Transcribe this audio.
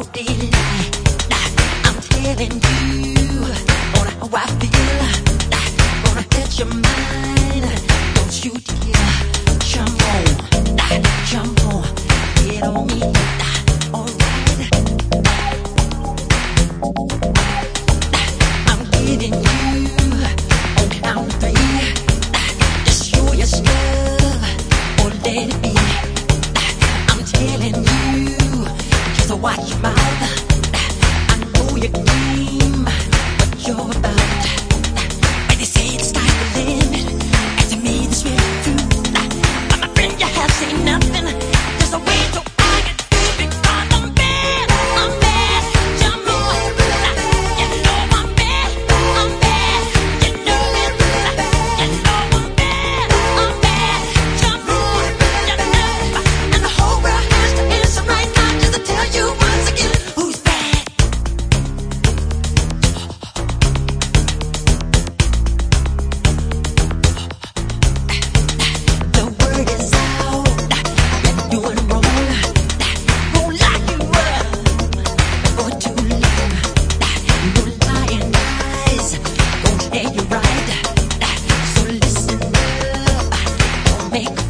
about delight. I'm telling you on how I feel. watch my make